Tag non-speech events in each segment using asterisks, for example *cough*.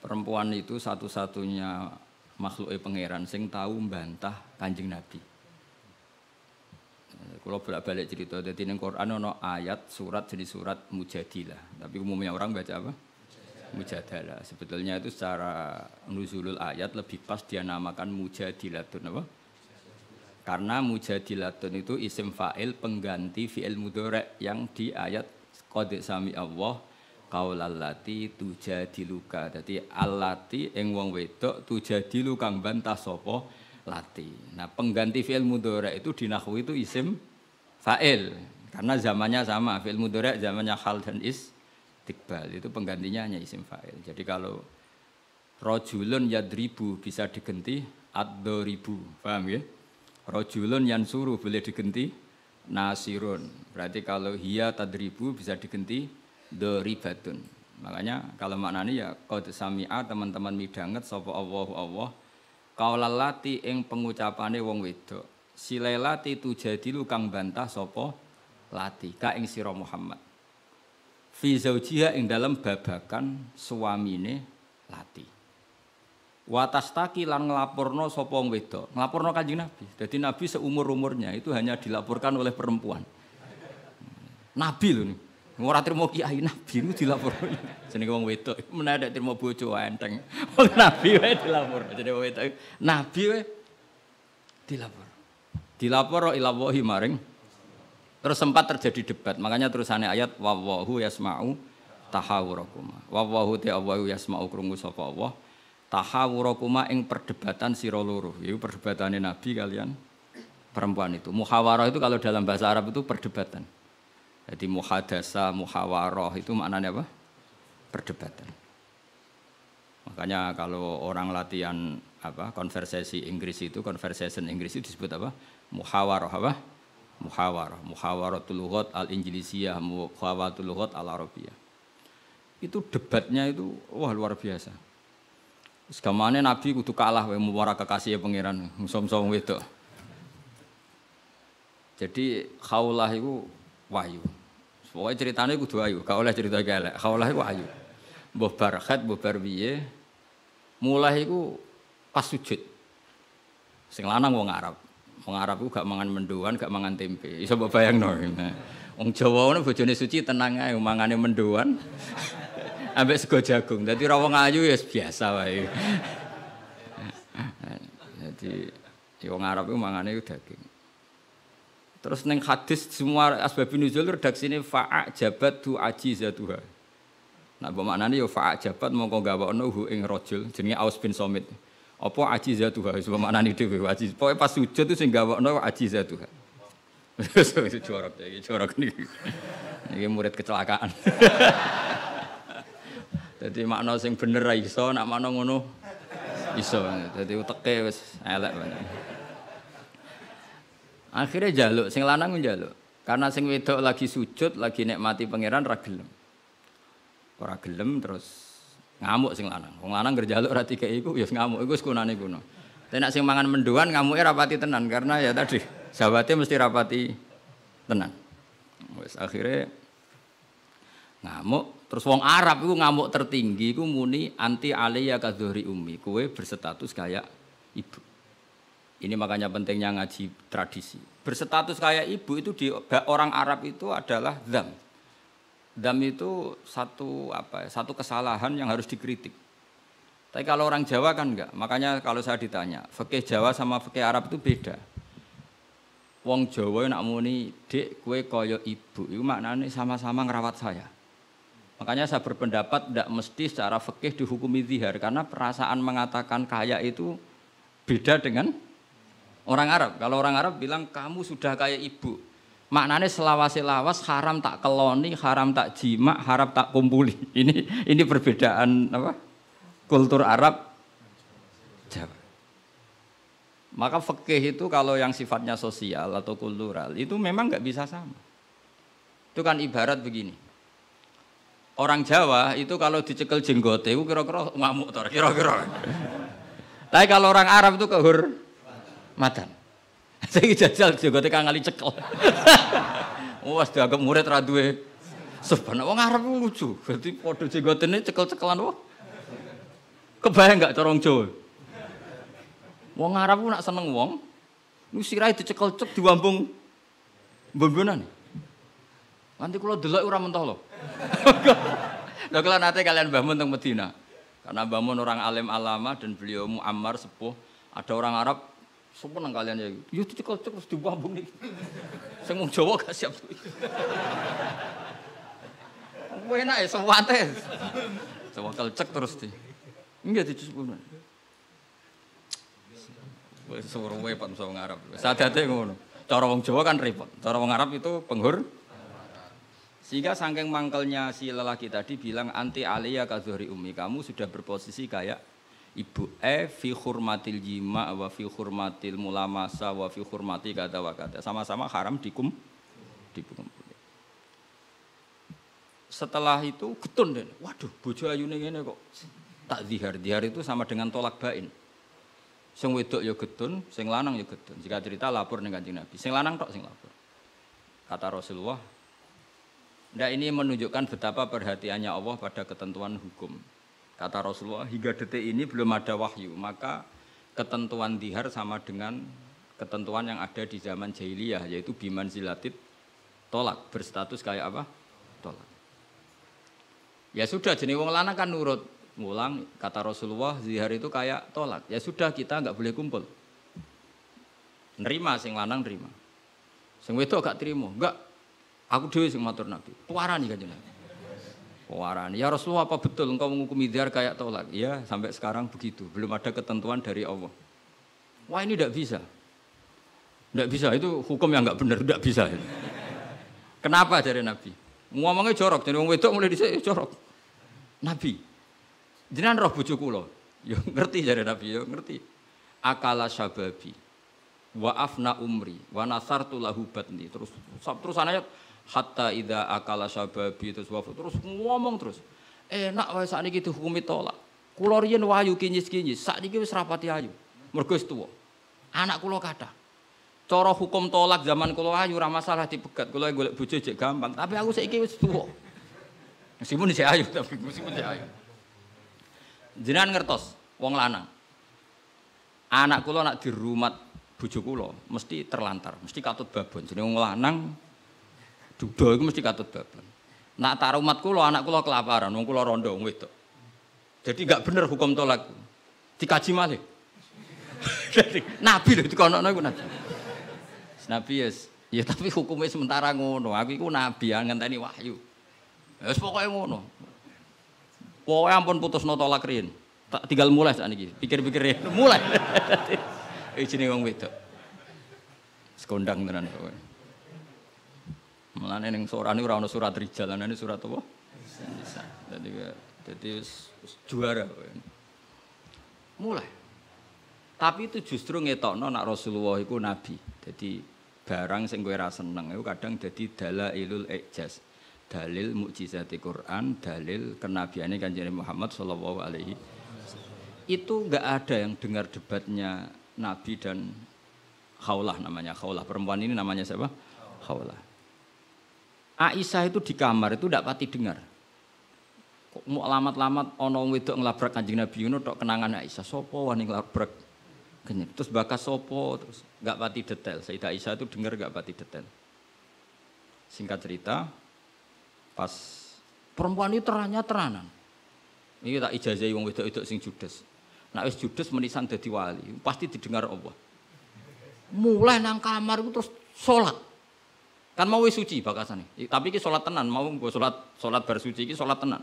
perempuan itu satu-satunya makhluk pangeran sing tahu membantah kanjeng Nabi. Kalau bolak-balik cerita, jadi di Quran ada ayat surat jadi surat mujadilah. Tapi umumnya orang baca apa? Mujadalah. Sebetulnya itu secara nuzulul ayat lebih pas dia namakan mujadilatun apa? Karena mujadilatun itu isim fa'il pengganti fi'il mudhari yang di ayat qad sami Allah qaulallati tujadiluka. Dadi allati ing wong wedok tujadilu kang bantah sapa lati. Nah, pengganti fi'il mudhari itu di nahwu itu isim fa'il karena zamannya sama. Fi'il mudhari zamannya hal dan is tikbal itu penggantinya hanya isim fa'il. Jadi kalau rojulun yadribu bisa diganti ad-doribu. Paham ya? Rojulun yang suruh boleh diganti nasirun. Berarti kalau hiya tadribu bisa diganti doribatun. Makanya kalau maknanya ya qad sami'a teman-teman midanget sapa Allahu Allah kaulalati ing pengucapane wong wedok. Silelati tu jadilu kang bantah sapa lati ka ing sira Muhammad. Fi zaujiha ing dalam babakan suamine lati. Watastaki lan nglaporno sapa wong wedok. Nglaporno Kanjeng Nabi. Jadi Nabi seumur-umurnya itu hanya dilaporkan oleh perempuan. Nabi lho nih. Ora trimo kiai nabi niku dilaporno. Jenenge wong wedok menawa trimo bojo enteng. Wong nabi. Jenenge wong wedok nabi dilapor. Dilapor ila maring Terus sempat terjadi debat, makanya terusannya ayat wawahu yasma'u tahawurakuma. Wawahu te yasma'u krungu Allah tahawurakuma ing perdebatan sira loro. Itu perdebatane Nabi kalian perempuan itu. Muhawarah itu kalau dalam bahasa Arab itu perdebatan. Jadi muhadasa, muhawarah itu maknanya apa? Perdebatan. Makanya kalau orang latihan apa konversasi Inggris itu conversation Inggris itu disebut apa? Muhawarah apa? Muhawarah, muhawaratul al-injilisiyah, muhawaratul lughat al-arabiyah. Itu debatnya itu wah luar biasa. Segamane Nabi kudu kalah wae muwara kekasih pangeran, musom-som. Jadi khaulah itu wahyu. Pokoknya ceritanya kudu wahyu, gak oleh cerita kelek. Khaulah itu wahyu. Mbah barkhat, mbah barbiye. Mulai itu pas sujud. Sing lanang wong Arab. Wong Arab itu gak mangan mendoan, gak mangan tempe. Iso mbok bayangno. Wong Jawa ngono bojone suci tenang ae mangane mendoan. *laughs* Ambek sego jagung. Dadi ra wong ayu ya biasa wae. *laughs* Jadi ya wong Arab itu mangane daging. Terus neng hadis semua asbab nuzul redaksine fa'a jabat tu ajizatuha. Nah, bermaknanya ya fa'a jabat mongko gawakno hu ing rajul jenenge Aus bin Somit. Apa ajizatuha wis bermaknane dhewe ajiz. Pokoke pas sujud itu sing gawakno ajizatuha. Wis jorok iki jorok niki. Iki murid kecelakaan. *laughs* Jadi makna sing bener ra iso, nak makna ngono iso. Jadi uteke wis elek banget. Akhirnya jaluk, sing lanang njaluk. Karena sing wedok lagi sujud, lagi nikmati pangeran ra gelem. Ora gelem terus ngamuk sing lanang. Wong lanang gerjaluk ra dikek iku ya ngamuk iku sekunane kuno. Tapi nek sing mangan menduan ngamuke rapati tenan karena ya tadi sahabatnya mesti rapati tenan. Wis akhirnya ngamuk terus wong Arab iku ngamuk tertinggi iku muni anti aliyya kadhuri ummi. Kowe berstatus kayak ibu. Ini makanya pentingnya ngaji tradisi. Berstatus kayak ibu itu di orang Arab itu adalah dam. Dam itu satu apa? ya, Satu kesalahan yang harus dikritik. Tapi kalau orang Jawa kan enggak. Makanya kalau saya ditanya, fikih Jawa sama fikih Arab itu beda. Wong Jawa nak muni, "Dek, kue koyo ibu." Itu maknanya sama-sama ngerawat saya. Makanya saya berpendapat tidak mesti secara fikih dihukumi zihar karena perasaan mengatakan kaya itu beda dengan Orang Arab, kalau orang Arab bilang kamu sudah kayak ibu. Maknanya selawas-selawas haram tak keloni, haram tak jima, haram tak kumpuli. *laughs* Ini ini perbedaan apa? Kultur Arab Jawa. Maka fikih itu kalau yang sifatnya sosial atau kultural itu memang nggak bisa sama. Itu kan ibarat begini. Orang Jawa itu kalau dicekel jenggote kira-kira ngamuk kira-kira. *laughs* Tapi kalau orang Arab itu kehur *laughs* Saya jajal jenggote kangali cekel. *laughs* Wes dianggap murid ra duwe sebenarnya wong Arab lucu. Berarti padha jenggotene cekel-cekelan wah. Kebayang nggak corong Jawa? Wong Arab ku nak seneng wong, nu sirahe dicekel cek diwambung mbon-mbonan. Nanti kula delok ora mentah lho. *laughs* Lha kula nate kalian Mbah Mun teng Medina. Karena Mbah Mun orang alim alama dan beliau muammar sepuh, ada orang Arab cek terus diwambung nih. Sing wong Jawa gak siap. Enak ya sewate. Sewakel cek terus di. Enggak. Wis suruh repot sama wong Arab. Sadate ngono. Cara wong Jawa kan repot. Cara wong Arab itu penghur. Sehingga saking mangkelnya si lelaki tadi bilang anti alia kazuhri umi kamu sudah berposisi kayak ibu e fi hurmatil jima wa fi hurmatil mulamasa wa fi hurmati kata wa kata sama-sama haram dikum dikum setelah itu getun deh waduh bojo ayune ngene kok tak zihar zihar itu sama dengan tolak bain Sing wedok ya gedun, sing lanang ya gedun. Jika cerita lapor dengan Kanjeng Nabi. Sing lanang tok sing lapor. Kata Rasulullah, Nah ini menunjukkan betapa perhatiannya Allah pada ketentuan hukum. Kata Rasulullah, hingga detik ini belum ada wahyu, maka ketentuan dihar sama dengan ketentuan yang ada di zaman jahiliyah, yaitu biman zilatit tolak, berstatus kayak apa? Tolak. Ya sudah, jenis wong lanang kan nurut, ngulang kata Rasulullah zihar itu kayak tolak. Ya sudah kita nggak boleh kumpul. Nerima sing lanang nerima. Sing wedok gak terima. Enggak aku dewi sing matur nabi. Puarani kan jenengan puarani ya Rasulullah apa betul engkau menghukumi zihar kayak tolak? Ya sampai sekarang begitu. Belum ada ketentuan dari Allah. Wah ini tidak bisa. Tidak bisa. Itu hukum yang nggak benar tidak bisa. Kenapa dari nabi? Ngomongnya jorok. Jadi orang wedok mulai di sini jorok. Nabi. Jenengan roh bojo kula. Yo ngerti jare Nabi, yo ngerti. Akala sababi wa afna umri. Wa nasartu lahu batni. Terus terus ayat hatta idza akala sababi terus wafat terus ngomong terus. Enak wae sakniki dihukumi tolak. Kula riyen wayu kinyis-kinyis, sakniki wis rapati ayu. Mergo tuwa. Anak kula kathah. Cara hukum tolak zaman kula ayu ora masalah dipegat. Kula golek bojo jek gampang, tapi aku saiki wis tuwa. Meskipun isih ayu tapi meskipun isih ayu. Jenengan ngertos wong lanang. Anak kula nak dirumat bojo kula mesti terlantar, mesti katut babon. Jenenge wong lanang duda iku mesti katut babon. Nak tak rumat kula anak kula kelaparan, wong kula rondo wedok. Jadi gak bener hukum tolak. Dikaji malih. nabi lho dikono iku nabi. Nabi yes. Ya tapi hukumnya sementara ngono. Aku iku nabi yang ngenteni wahyu. Ya wis pokoke ngono. Pokoknya ampun putus no tolak rin. Tak tinggal mulai saat ini. Pikir-pikir ya. Mulai. *laughs* Ini wong wedok. Sekondang tenan kowe. Mulane ning sorane ora ana surat rijal, ini surat apa? Nisa. Dadi juara. Mulai. Tapi itu justru ngetokno nak Rasulullah iku nabi. Jadi barang sing kowe ra seneng iku kadang dadi dalailul ijaz dalil mukjizat Quran, dalil kenabiannya kanjeng Muhammad Shallallahu Alaihi itu nggak ada yang dengar debatnya Nabi dan Khawlah namanya Khawlah perempuan ini namanya siapa Khawlah Aisyah itu di kamar itu tidak pati dengar kok mau lamat-lamat ono wedok ngelabrak kanjeng Nabi Yunus tok kenangan Aisyah sopo wani ngelabrak terus bakas sopo terus nggak pati detail Sayyidah Aisyah itu dengar nggak pati detail singkat cerita Pas perempuan itu teranya teranan. Ini tak ijazah wong wedok-wedok sing judes. Nak wis judes menisan dadi wali, pasti didengar Allah. Mulai nang kamar itu terus sholat. Kan mau suci bakasane. Tapi iki sholat tenan, mau gue sholat sholat bar suci iki sholat tenan.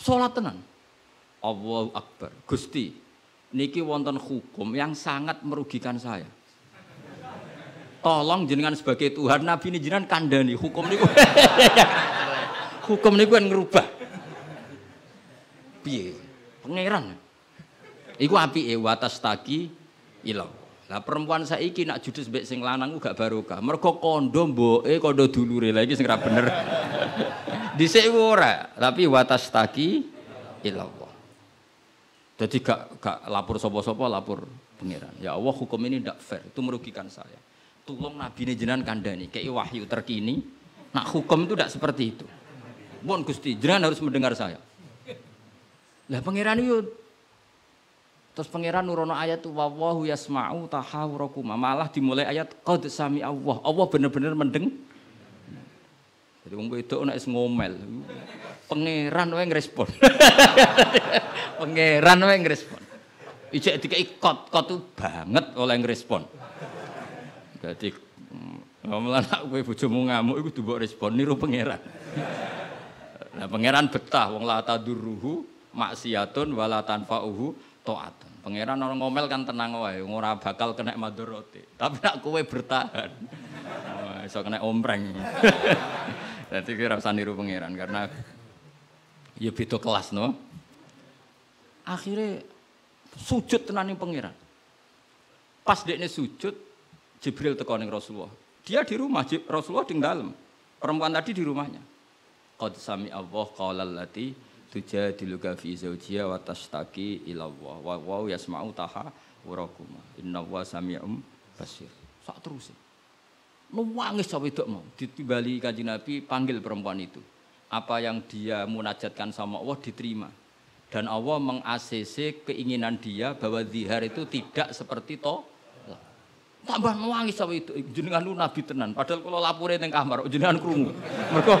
Sholat tenan. Allahu Akbar. Gusti, niki wonten hukum yang sangat merugikan saya. Tolong jenengan sebagai Tuhan, Nabi ini jenengan kandani hukum niku. *laughs* hukum ini kan ngerubah. Piye? Pangeran. Iku api e watas taki ilau. Lah perempuan saiki nak judes mbek sing lanang gak barokah. Mergo kondo mboke kondo dulure. Lah iki sing ra bener. *laughs* Dhisik ora, tapi watas taki ilau. Jadi gak gak lapor sopo-sopo lapor pangeran. Ya Allah hukum ini tidak fair, itu merugikan saya. Tolong Nabi ini jenengan kandani, kayak wahyu terkini. Nak hukum itu tidak seperti itu. Mohon Gusti, jenengan harus mendengar saya. Lah pangeran itu Terus pangeran nurono ayat wa wallahu yasma'u tahawurakuma. Malah dimulai ayat qad sami Allah. Allah bener-bener mendeng. Jadi wong wedok nek ngomel. Pangeran wae ngrespon. *laughs* pangeran wae ngrespon. Ijek dikai kot, kot banget oleh ngrespon. Jadi ngomel anak kowe bojomu ngamuk iku mbok respon niru pangeran. Nah pangeran betah wong la tadurruhu maksiatun wala tanfa'uhu taat. Pangeran orang ngomel kan tenang wae, ora bakal kena madorote. Tapi nak kowe bertahan, iso kena ompreng. *laughs* Jadi kira usah niru pangeran karena ya beda kelas no. Akhirnya sujud tenan ning pangeran. Pas dekne sujud, Jibril teko ning Rasulullah. Dia di rumah, Rasulullah di dalam. Perempuan tadi di rumahnya. Qad sami Allah qala allati tujadiluka fi zawjiha wa tashtaki ila Allah. Wa wa yasma'u taha warakuma inna wa sami'um basir. Sak terus nangis cawe wedok mau? Ditimbali kanjeng Nabi panggil perempuan itu. Apa yang dia munajatkan sama Allah diterima. Dan Allah meng keinginan dia bahwa zihar itu tidak seperti to. Tambah nangis cawe itu jenengan lu nabi tenan. Padahal kalau lapure ning kamar jenengan krungu. Mergo